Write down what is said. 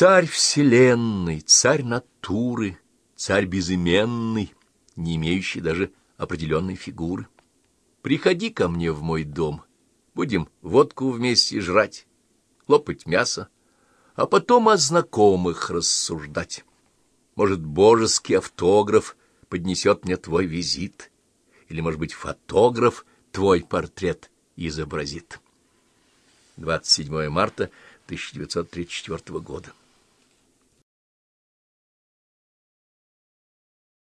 Царь вселенной, царь натуры, царь безыменный, не имеющий даже определенной фигуры. Приходи ко мне в мой дом, будем водку вместе жрать, лопать мясо, а потом о знакомых рассуждать. Может, божеский автограф поднесет мне твой визит, или, может быть, фотограф твой портрет изобразит. 27 марта 1934 года.